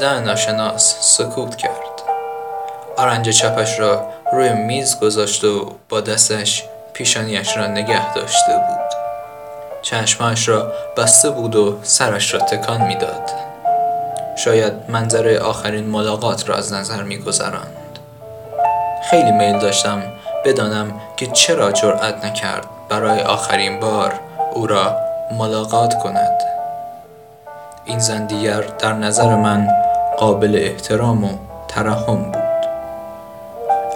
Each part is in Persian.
زن ناشناس سکوت کرد. آرنج چپش را روی میز گذاشت و با دستش پیشانیش را نگه داشته بود. چشمش را بسته بود و سرش را تکان می‌داد. شاید منظره آخرین ملاقات را از نظر میگذراند. خیلی میل داشتم بدانم که چرا جرأت نکرد برای آخرین بار او را ملاقات کند. این زن دیگر در نظر من قابل احترام و ترحم بود.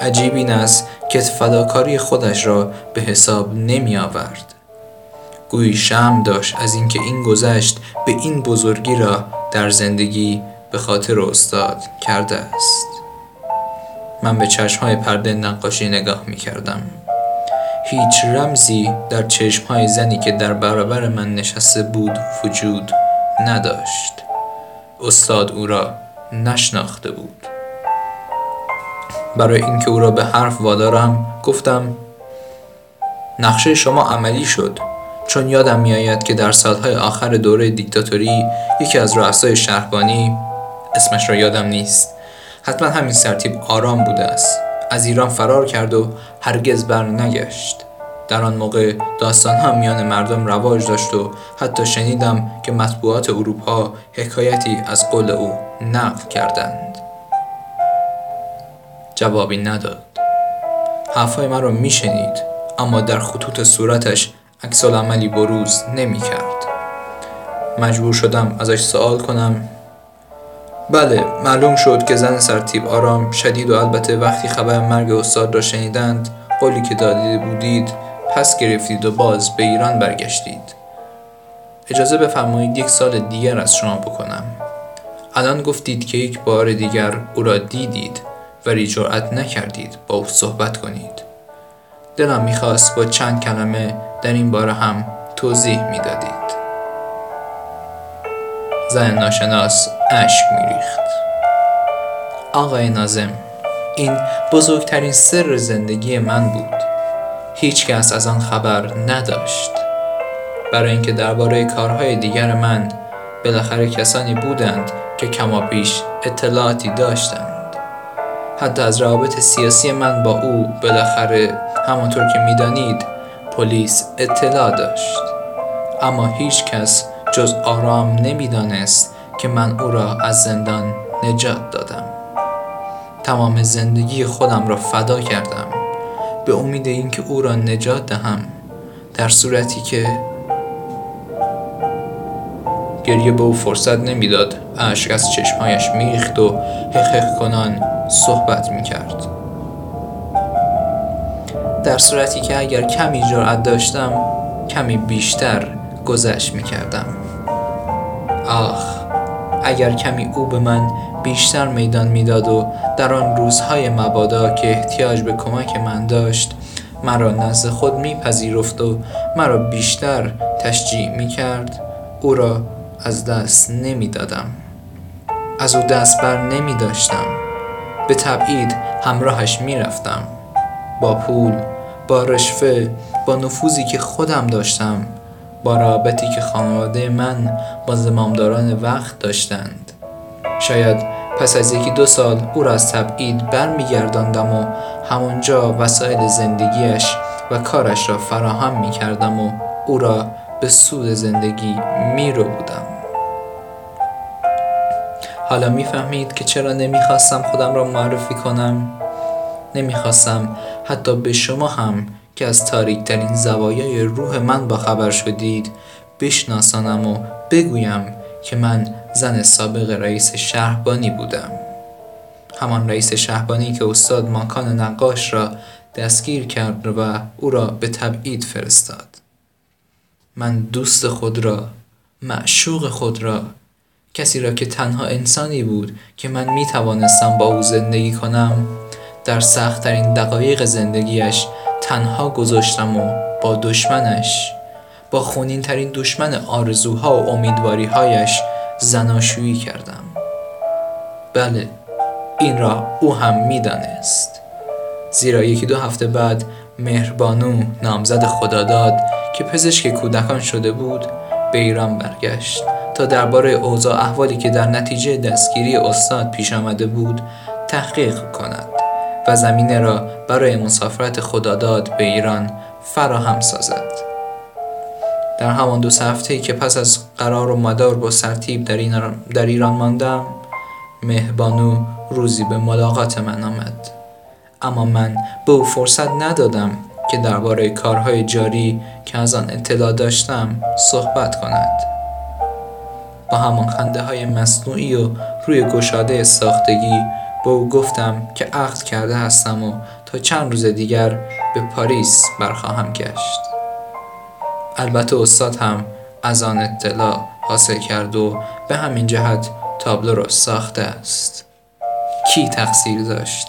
عجیب این است که فداکاری خودش را به حساب نمی آورد. گویی شم داشت از اینکه این گذشت به این بزرگی را در زندگی به خاطر استاد کرده است. من به چشمهای پرده نقاشی نگاه می کردم. هیچ رمزی در چشمهای زنی که در برابر من نشسته بود وجود نداشت. استاد او را نشناخته بود. برای اینکه او را به حرف وادارم گفتم نقشه شما عملی شد چون یادم میآید که در سالهای آخر دوره دیکتاتوری یکی از رؤسای شهربانی اسمش را یادم نیست حتما همین سرتیب آرام بوده است. از ایران فرار کرد و هرگز بر نگشت. در آن موقع داستان هم میان مردم رواج داشت و حتی شنیدم که مطبوعات اروپا حکایتی از قول او نقل کردند. جوابی نداد. حرفهای من را میشنید اما در خطوط صورتش عکس عملی بروز نمی کرد. مجبور شدم ازش سوال کنم. بله معلوم شد که زن سرتیب آرام شدید و البته وقتی خبر مرگ استاد را شنیدند قولی که داده بودید پس گرفتید و باز به ایران برگشتید. اجازه بفرمایید یک سال دیگر از شما بکنم. الان گفتید که یک بار دیگر او را دیدید ولی جرأت نکردید با او صحبت کنید. دلم می‌خواست با چند کلمه در این باره هم توضیح می‌دادید. زن ناشناس اشک میریخت. آقای نازم این بزرگترین سر زندگی من بود. هیچ کس از آن خبر نداشت. برای اینکه درباره کارهای دیگر من بالاخره کسانی بودند که کماپیش اطلاعاتی داشتند. حتی از روابط سیاسی من با او بالاخره همانطور که می‌دانید پلیس اطلاع داشت. اما هیچ کس جز آرام نمی‌دانست که من او را از زندان نجات دادم. تمام زندگی خودم را فدا کردم. به امید اینکه او را نجات دهم در صورتی که گریه به او فرصت نمی‌داد. اشک از چشمهایش میریخت و حقق کنان صحبت می‌کرد. در صورتی که اگر کمی جرأت داشتم کمی بیشتر گذشت می‌کردم. آخ اگر کمی او به من بیشتر میدان می‌داد و در آن روزهای مبادا که احتیاج به کمک من داشت مرا نزد خود میپذیرفت و مرا بیشتر تشجیع می‌کرد او را از دست نمی‌دادم. از او دست بر نمی داشتم به تبعید همراهش می‌رفتم. با پول با رشوه با نفوذی که خودم داشتم با رابطی که خانواده من با زمامداران وقت داشتند. شاید پس از یکی دو سال او را از تبعید برمیگرداندم و همانجا وسایل زندگیش و کارش را فراهم می کردم و او را به سود زندگی می رو بودم حالا می‌فهمید که چرا نمی‌خواستم خودم را معرفی کنم. نمی‌خواستم حتی به شما هم که از تاریکترین زوایای روح من با خبر شدید بشناسانم و بگویم که من زن سابق رئیس شهربانی بودم. همان رئیس شهربانی که استاد ماکان نقاش را دستگیر کرد و او را به تبعید فرستاد. من دوست خود را معشوق خود را کسی را که تنها انسانی بود که من می توانستم با او زندگی کنم در سختترین دقایق زندگیش تنها گذاشتم و با دشمنش با خونین ترین دشمن آرزوها و امیدواریهایش زناشویی کردم. بله این را او هم می‌دانست. زیرا یکی دو هفته بعد مهربانو نامزد خداداد که پزشک کودکان شده بود به ایران برگشت. تا درباره اوضاع احوالی که در نتیجه دستگیری استاد پیش آمده بود تحقیق کند و زمینه را برای مسافرت خداداد به ایران فراهم سازد. در همان دو هفته که پس از قرار و مدار با سرتیب در, در ایران ماندم مهبانو روزی به ملاقات من آمد. اما من به او فرصت ندادم که درباره کارهای جاری که از آن اطلاع داشتم صحبت کند. همان خنده های مصنوعی و روی گشاده ساختگی به او گفتم که عقد کرده هستم و تا چند روز دیگر به پاریس برخواهم گشت. البته استاد هم از آن اطلاع حاصل کرد و به همین جهت تابلو را ساخته است. کی تقصیر داشت؟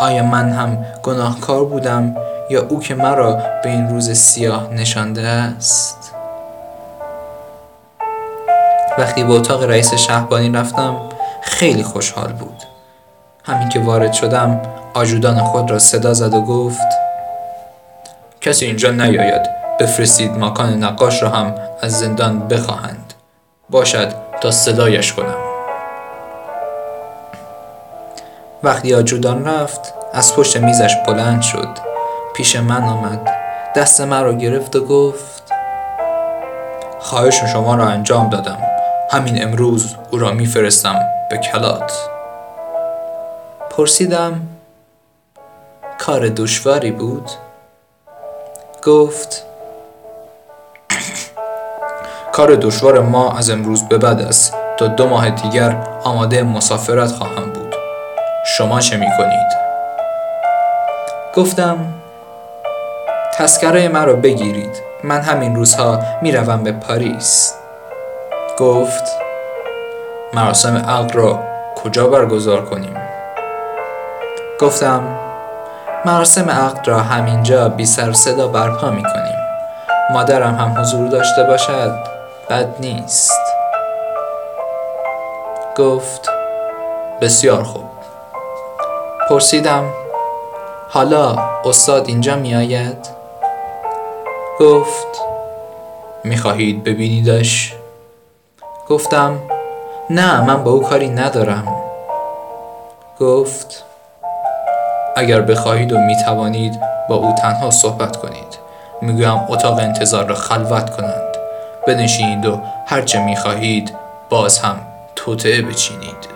آیا من هم گناهکار بودم یا او که مرا به این روز سیاه نشانده است؟ وقتی به اتاق رئیس شهبانی رفتم خیلی خوشحال بود. همین که وارد شدم آجودان خود را صدا زد و گفت کسی اینجا نیاید. بفرستید مکان نقاش را هم از زندان بخواهند. باشد تا صدایش کنم. وقتی آجودان رفت از پشت میزش بلند شد. پیش من آمد. دست من را گرفت و گفت خواهش شما را انجام دادم. همین امروز او را میفرستم به کلات. پرسیدم کار دشواری بود؟ گفت کار دشوار ما از امروز به بعد است تا دو ماه دیگر آماده مسافرت خواهم بود. شما چه می کنید؟ گفتم تسکره مرا بگیرید. من همین روزها می‌روم به پاریس. گفت مراسم عقد را کجا برگزار کنیم گفتم مراسم عقد را همینجا بی سر صدا برپا می کنیم مادرم هم حضور داشته باشد بد نیست گفت بسیار خوب پرسیدم حالا استاد اینجا می آید؟ گفت می خواهید ببینیدش؟ گفتم نه من با او کاری ندارم. گفت اگر بخواهید و می توانید با او تنها صحبت کنید. می‌گویم اتاق انتظار را خلوت کنند. بنشینید و هرچه می خواهید باز هم توطعه بچینید.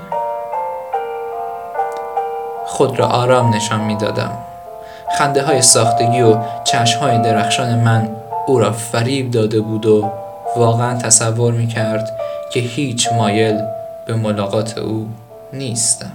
خود را آرام نشان می دادم خنده های ساختگی و چشم های درخشان من او را فریب داده بود و واقعا تصور می کرد که هیچ مایل به ملاقات او نیستم.